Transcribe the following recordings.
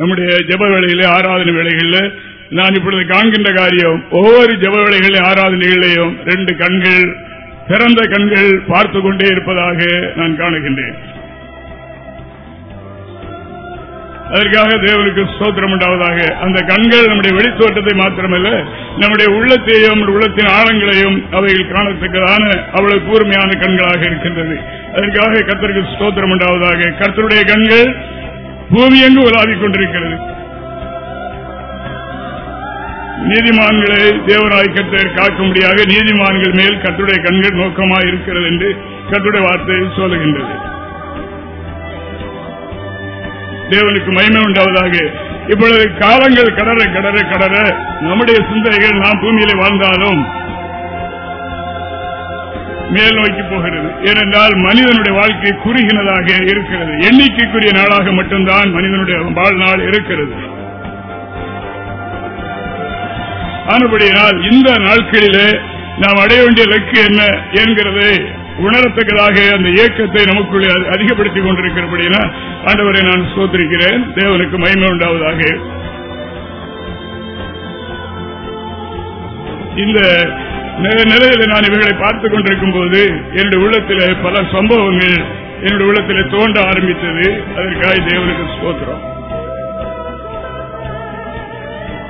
நம்முடைய ஜப வேளையிலே ஆராதனை வேலைகளில் நான் இப்பொழுது காண்கின்ற காரியம் ஒவ்வொரு ஜப வேளைகளில் ஆராதனைகளையும் ரெண்டு கண்கள் திறந்த கண்கள் பார்த்து கொண்டே இருப்பதாக நான் காணுகின்றேன். அதற்காக தேவனுக்கு ஸ்தோத்திரம் உண்டாவதாக. அந்த கண்கள் நம்முடைய வெளித்தோட்டத்தை மாத்திரமல்ல நம்முடைய உள்ளத்தையும் நம்முடைய உள்ளத்தின் ஆழங்களையும் அவையில் காணத்தக்கதான அவ்வளவு கூர்மையான கண்களாக இருக்கின்றது. அதற்காக கர்த்தருக்கு ஸ்தோத்திரம் உண்டாவதாக. கர்த்தருடைய கண்கள் பூமி எங்கு உலாவிக் கொண்டிருக்கிறது. நீதிமான்களை தேவராய் கர்த்தர் காக்கும்படியாக நீதிமான்கள் மேல் கத்துடைய கண்கள் நோக்கமாக இருக்கிறது என்று கத்துடைய வார்த்தை சொல்லுகின்றது. தேவனுக்கு மகிமை உண்டாவதாக. இப்பொழுது காலங்கள் கடற கடற கடற. நம்முடைய சிந்தனைகள் நாம் பூமியிலே வாழ்ந்தாலும் மேல் நோக்கி போகிறது. ஏனென்றால் மனிதனுடைய வாழ்க்கை குறுகினதாக இருக்கிறது. எண்ணிக்கைக்குரிய நாளாக மட்டும்தான் மனிதனுடைய வாழ்நாள் இருக்கிறது. ஆனபடியால் இந்த நாட்களிலே நாம் அடைய வேண்டிய இலக்கு என்ன என்கிறதை உணரத்தக்கதாக அந்த இயக்கத்தை நமக்குள்ளே அதிகப்படுத்திக் கொண்டிருக்கிறபடினா ஆண்டவரை நான் சோதரிக்கிறேன் தேவனுக்கு மகிமை உண்டாவதாக. இந்த நிலையில நான் இவர்களை பார்த்துக் கொண்டிருக்கும் போது என்னுடைய உள்ளத்தில் பல சம்பவங்கள் என்னுடைய உள்ளத்தில் தோன்ற ஆரம்பித்தது. அதற்காக தேவனுக்கு சோத்திரம்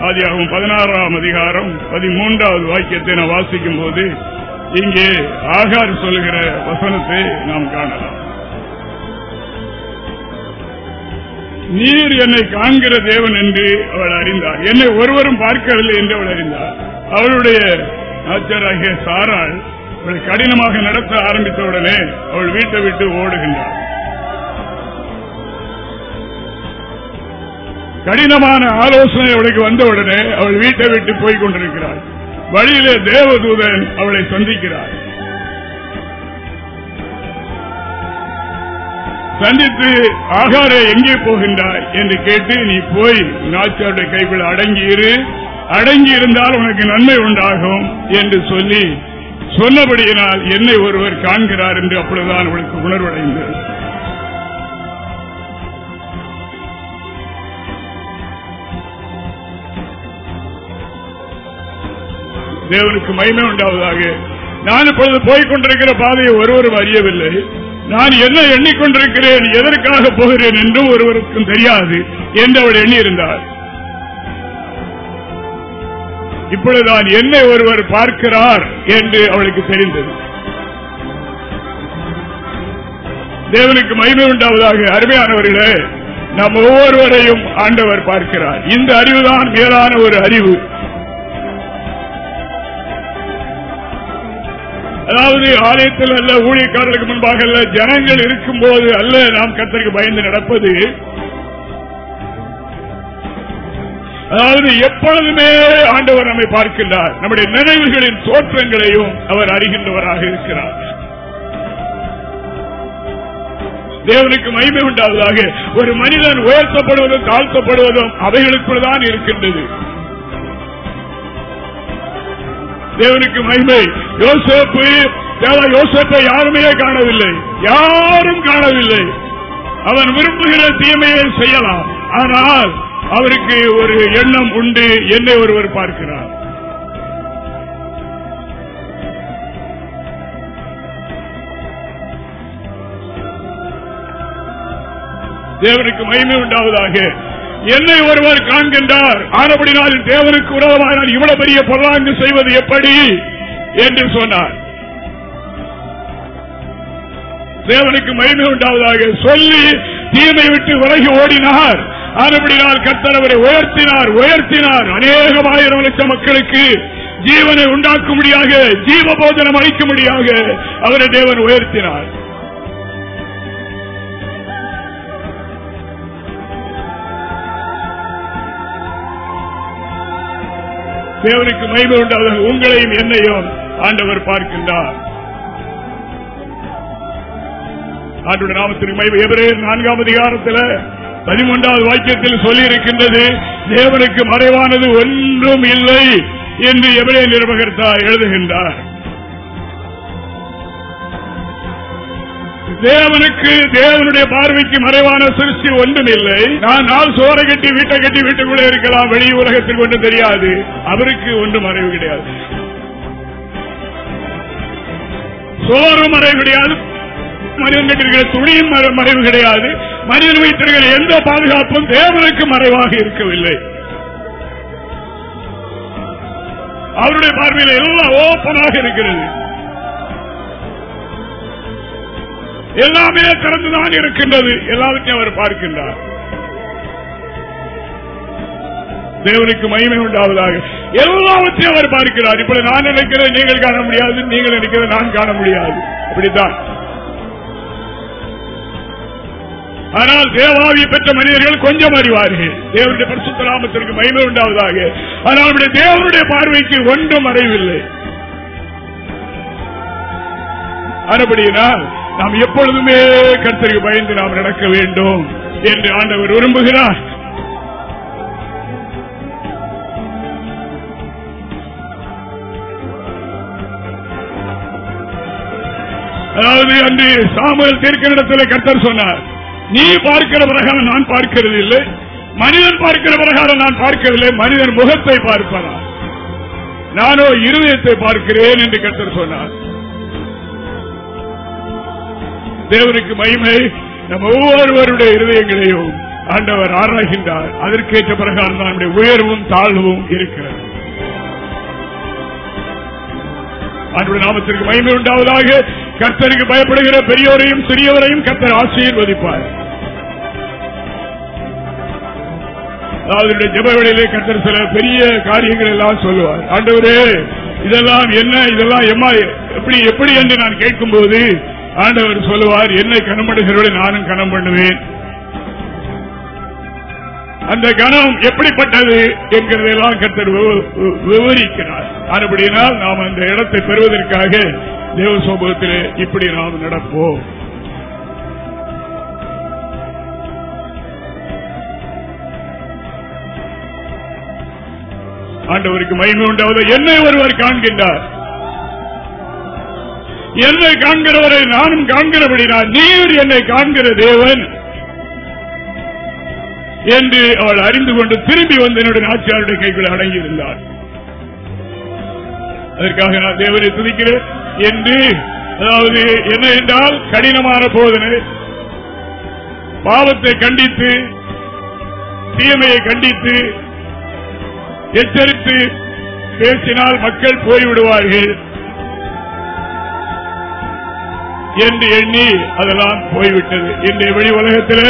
ஆதியாகும் பதினாறாம் அதிகாரம் பதிமூன்றாவது வாக்கியத்தை நான் வாசிக்கும் போது இங்கே ஆகார் சொல்லுகிற வசனத்தை நாம் காணலாம். நீர் என்னை காண்கிற தேவன் என்று அவள் அறிந்தார். என்னை ஒருவரும் பார்க்கவில்லை என்று அவள் அறிந்தார். அவளுடைய ஆச்சராகிய சாராள் அவளை கடினமாக நடத்த ஆரம்பித்தவுடனே அவள் வீட்டை விட்டு ஓடுகின்றாள். கடினமான ஆலோசனை அவளுக்கு வந்தவுடனே அவள் வீட்டை விட்டு போய் கொண்டிருக்கிறாள். வழியிலே தேவதூதன் அவளை சந்திக்கிறார். சந்தித்து ஆகார எங்கே போகின்றாய்? என்று கேட்டு நீ போய் நாச்சாருடைய கைக்குள் அடங்கியிரு. அடங்கி இருந்தால் உனக்கு நன்மை உண்டாகும் என்று சொல்லி சொன்னபடியினால் என்னை ஒருவர் காண்கிறார் என்று அப்பொழுதுதான் அவளுக்கு உணர்வடைந்தது. தேவனுக்கு மகிமை உண்டாவதாக. நான் இப்பொழுது போய்கொண்டிருக்கிற பாதையை ஒருவரும் அறியவில்லை. நான் என்ன எண்ணிக்கொண்டிருக்கிறேன் எதற்காக போகிறேன் என்றும் ஒருவருக்கும் தெரியாது என்று அவள் எண்ணியிருந்தார். இப்பொழுதுதான் என்னை ஒருவர் பார்க்கிறார் என்று அவளுக்கு தெரிந்தது. தேவனுக்கு மகிமை உண்டாவதாக அருமையானவர்களே நம் ஒவ்வொருவரையும் ஆண்டவர் பார்க்கிறார். இந்த அறிவுதான் மேலான ஒரு அறிவு. அதாவது ஆலயத்தில் அல்ல ஊழியக்காரர்களுக்கு முன்பாக அல்ல ஜனங்கள் இருக்கும் போது அல்ல நாம் கத்தருக்கு பயந்து நடப்பது. அதாவது எப்பொழுதுமே ஆண்டவர் நம்மை பார்க்கின்றார். நம்முடைய நினைவுகளின் தோற்றங்களையும் அவர் அறிகின்றவராக இருக்கிறார். தேவனுக்கு மகிமை உண்டாவதாக ஒரு மனிதன் உயர்த்தப்படுவதும் தாழ்த்தப்படுவதும் அவைகளுக்குள் தான் இருக்கின்றது. தேவனுக்கு மகிமை. யோசேப்பு யோசேப்பை யாருமே காணவில்லை. யாரும் காணவில்லை. அவன் விரும்புகிற தீமையை செய்யலாம். ஆனால் அவருக்கு ஒரு எண்ணம் உண்டு. என்னை ஒருவர் பார்க்கிறார். தேவனுக்கு மகிமை உண்டாவதாக. என்னை ஒருவர் காண்கின்றார். ஆனபடினால் தேவனுக்கு உறவாக இவ்வளவு பெரிய பொருளாங்கு செய்வது எப்படி? என்று சொன்னார். தேவனுக்கு மகிமை உண்டாவதாக சொல்லி தீமை விட்டு விலகி ஓடினார். ஆனபடினால் கத்தர் அவரை உயர்த்தினார் உயர்த்தினார். அநேகம் ஆயிரம் லட்சம் மக்களுக்கு ஜீவனை உண்டாக்கும்படியாக ஜீவ போஜனம் அளிக்கும்படியாக அவரை தேவன் உயர்த்தினார். தேவனுக்கு மகிமை உண்டாவது உங்களையும் என்னையும் ஆண்டவர் பார்க்கின்றார். ஆண்டுடைய நாமத்திற்கு மகிமை. எவரே நான்காம் அதிகாரத்தில் பதிமூன்றாவது வாக்கியத்தில் சொல்லி இருக்கின்றது தேவனுக்கு மறைவானது ஒன்றும் இல்லை என்று எவரே நிர்வகர்த்தா எழுதுகின்றார். தேவனுக்கு தேவனுடைய பார்வைக்கு மறைவான சிருஷ்டி ஒன்றும் இல்லை. நான் நாள் சோறை கட்டி வீட்டை கட்டி வீட்டுக்குள்ளே இருக்கலாம். வெளி உலகத்தில் ஒன்றும் தெரியாது. அவருக்கு ஒன்றும் மறைவு கிடையாது. சோறு மறைவு கிடையாது. மனிதன் கட்டிருக்கிற துணியும் மறைவு கிடையாது. மனிதன் வைத்திருக்கிற எந்த பாதுகாப்பும் தேவனுக்கு மறைவாக இருக்கவில்லை. அவருடைய பார்வையில் எல்லாம் ஓப்பனாக இருக்கிறது. எல்லாமே திறந்துதான் இருக்கின்றது. எல்லாவற்றையும் அவர் பார்க்கின்றார். தேவனுக்கு மகிமை உண்டாவதாக. எல்லாவற்றையும் அவர் பார்க்கிறார். இப்படி நான் நினைக்கிறேன் நீங்கள் காண முடியாது. நீங்கள் நினைக்கிறேன் நான் காண முடியாது. அப்படித்தான். ஆனால் தேவாவியை பெற்ற மனிதர்கள் கொஞ்சம் அறிவார்கள். தேவனுடைய பரிசுத்த நாமத்திற்கு மகிமை உண்டாவதாக. ஆனால் நம்முடைய தேவனுடைய பார்வைக்கு ஒன்றும் அறிவில்லை. அதுபடியினால் நாம் எப்பொழுதுமே கருத்தருக்கு பயந்து நாம் நடக்க வேண்டும் என்று ஆண்டவர் விரும்புகிறார். அதாவது அன்று சாமுவேல் இடத்துல கர்த்தர் சொன்னார் நீ பார்க்கிற பிரகாரம் நான் பார்க்கிறது இல்லை. மனிதன் பார்க்கிற பிரகாரம் நான் பார்க்கவில்லை மனிதன் முகத்தை பார்ப்பதா? நானோ இருதயத்தை பார்க்கிறேன் என்று கத்தர் சொன்னார். தேவனுக்கு மகிமை நம் ஒவ்வொருவருடைய இருதயங்களையும் ஆண்டவர் ஆராய்கின்றார். அதற்கேற்ற பிரகாரம் தான் நம்முடைய உயர்வும் தாழ்வும் இருக்கிறது. அன்றைய நாமத்திற்கு மகிமை உண்டாவதாக. கர்த்தருக்கு பயப்படுகிற பெரியோரையும் சிறியவரையும் கர்த்தர் ஆசீர்வதிப்பார். அதாவது ஜபவெளியிலே கர்த்தர் சில பெரிய காரியங்கள் எல்லாம் சொல்லுவார். ஆண்டவரே இதெல்லாம் என்ன இதெல்லாம் எம்மா எப்படி எப்படி என்று நான் கேட்கும் போது ஆண்டவர் சொல்லுவார் என்னை கனப்படுகிறவரை நானும் கனம் பண்ணுவேன். அந்த கணம் எப்படிப்பட்டது என்கிறதெல்லாம் கர்த்தர் விவரிக்கிறார். அதுபடியினால் நாம் அந்த இடத்தை பெறுவதற்காக தேவ சமூகத்தில் இப்படி நாம் நடப்போம். ஆண்டவருக்கு மகிமை உண்டாவது என்னை ஒருவர் காண்கின்றார். என்னை காண்கிறவரை நானும் காண்கிறபடினால் நீர் என்னை காண்கிற தேவன் என்று அவள் அறிந்து கொண்டு திரும்பி வந்து என்னுடைய ஆட்சியாளருடைய கைக்குள் அடங்கியிருந்தார். அதற்காக நான் தேவனை துதிக்கிறேன். என்று அதாவது என்ன என்றால் கடினமான போதனை. பாவத்தை கண்டித்து தீமையை கண்டித்து எச்சரித்து பேசினால் மக்கள் போய்விடுவார்கள் என்று எண்ணி அதெல்லாம் போய்விட்டது. இன்றைய வெளி உலகத்தில்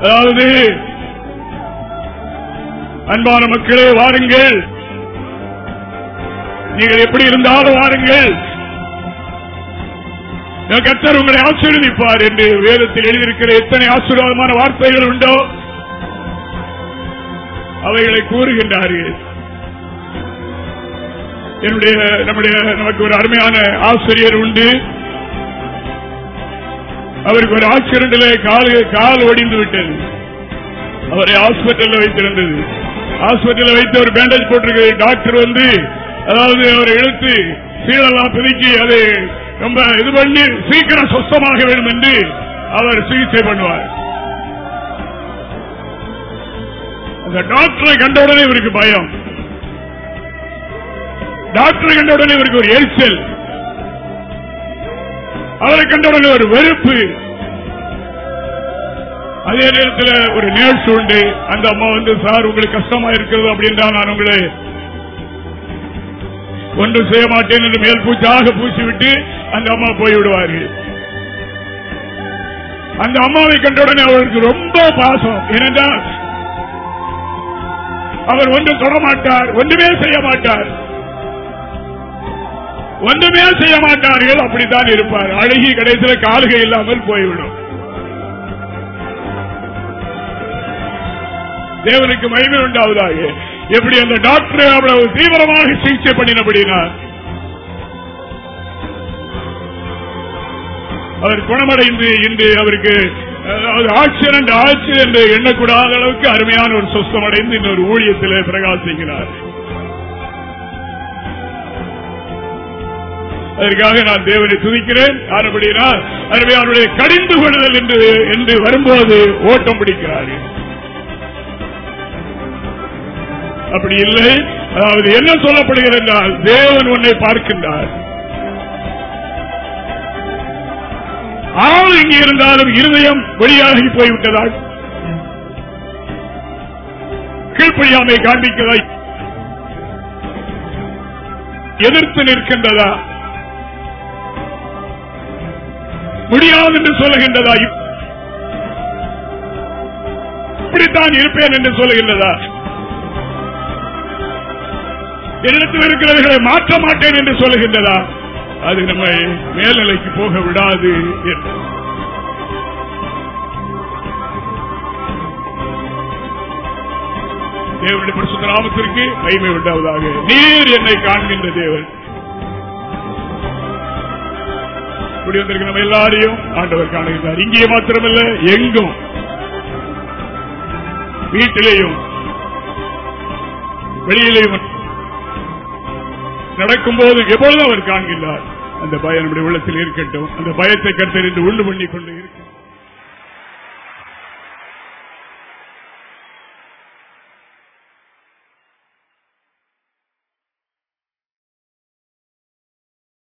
அதாவது அன்பான மக்களே வாருங்கள். நீங்கள் எப்படி இருந்தாலும் வாருங்கள். கத்தர் உங்களை ஆசீர்வதிப்பார் என்று வேதத்தில் எழுதியிருக்கிற எத்தனை ஆசீர்வாதமான வார்த்தைகள் உண்டோ அவைகளை கூறுகின்றார்கள். என்னுடைய நம்முடைய நமக்கு ஒரு அருமையான ஆசிரியர் உண்டு. அவருக்கு ஒரு ஆக்சிடென்ட்ல கால் கால் ஒடிந்து விட்டது. அவரை ஹாஸ்பிட்டல் வைத்திருந்தது. ஹாஸ்பிட்டல் வைத்து ஒரு பேண்டேஜ் போட்டிருக்கிறது டாக்டர் வந்து அதாவது அவரை இழுத்து சீலெல்லாம் பிரிக்கி அது ரொம்ப இது பண்ணி சீக்கிரம் சொஸ்தமாக வேண்டும் என்று அவர் சிகிச்சை பண்ணுவார். அந்த டாக்டரை கண்டவுடனே இவருக்கு பயம். டாக்டரை கண்டவுடனே இவருக்கு ஒரு எரிச்சல். அவரை கண்டவுடனே ஒரு வெறுப்பு. அதே நேரத்தில் ஒரு நேர்ச்சி உண்டு. அந்த அம்மா வந்து சார் உங்களுக்கு கஷ்டமா இருக்கிறது அப்படின்றா நான் உங்களை ஒன்றும் செய்ய மாட்டேன் என்று மேல் பூச்சாக பூசிவிட்டு அந்த அம்மா போய்விடுவார்கள். அந்த அம்மாவை கண்டவுடனே அவருக்கு ரொம்ப பாசம். ஏனென்றால் அவர் ஒன்றும் தொட மாட்டார் ஒன்றுமே செய்ய மாட்டார் ஒன்றுமே செய்ய மாட்டார்கள் அப்படித்தான் இருப்பார். அழகி கடைசியில் காலுகை இல்லாமல் போய்விடும். தேவனுக்கு மகிமை உண்டாவதாக. எப்படி அந்த டாக்டர் அவ்வளவு தீவிரமாக சிகிச்சை பண்ணினபடினார் அவர் குணமடைந்து இன்று அவருக்கு ஆக்சிடென்ட் ஆட்சியர் என்று எண்ணக்கூடாத அளவுக்கு அருமையான ஒரு சொஸ்தம் அடைந்து இன்னொரு ஊழியத்தில் பிரகாசிக்கிறார். அதற்காக நான் தேவனை துதிக்கிறேன். அப்படினால் அருமையானுடைய கடிந்து கொள்ளுதல் என்று என்று வரும்போது ஓட்டம் பிடிக்கிறார்கள் அப்படி இல்லை. அதாவது என்ன சொல்லப்படுகிறது என்றால் தேவன் உன்னை பார்க்கின்றார். ஆள் இங்கே இருந்தாலும் இருதயம் வெளியாகி போய்விட்டதால் கீழ்ப்படியாமை காண்பிக்கிறதா எதிர்த்து நிற்கின்றதா? முடியாது என்று சொல்லுகின்றதா இப்படித்தான் இருப்பேன் என்று சொல்லுகின்றதா? என்னிடத்தில் இருக்கிறவர்களை மாற்ற மாட்டேன் என்று சொல்லுகின்றதா? அது நம்மை மேல்நிலைக்கு போக விடாது என்று. தேவனுடைய பரிசுத்த நாமத்திற்கு மகிமை உண்டாவதாக. நீர் என்னை காண்கின்ற தேவன். இப்படி வந்திருக்க நம்ம எல்லாரையும் ஆண்டவர் காணுகிறார் இங்கே மாத்திரமல்ல எங்கும். வீட்டிலேயும் வெளியிலேயும் நடக்கும்போது எப்பொழுதும் அவர் காண்கின்றார். அந்த பயம் நம்முடைய உள்ளத்தில் இருக்கட்டும். அந்த பயத்தை கருத்தறிந்து உண்டு பண்ணி கொண்டு இருக்கும்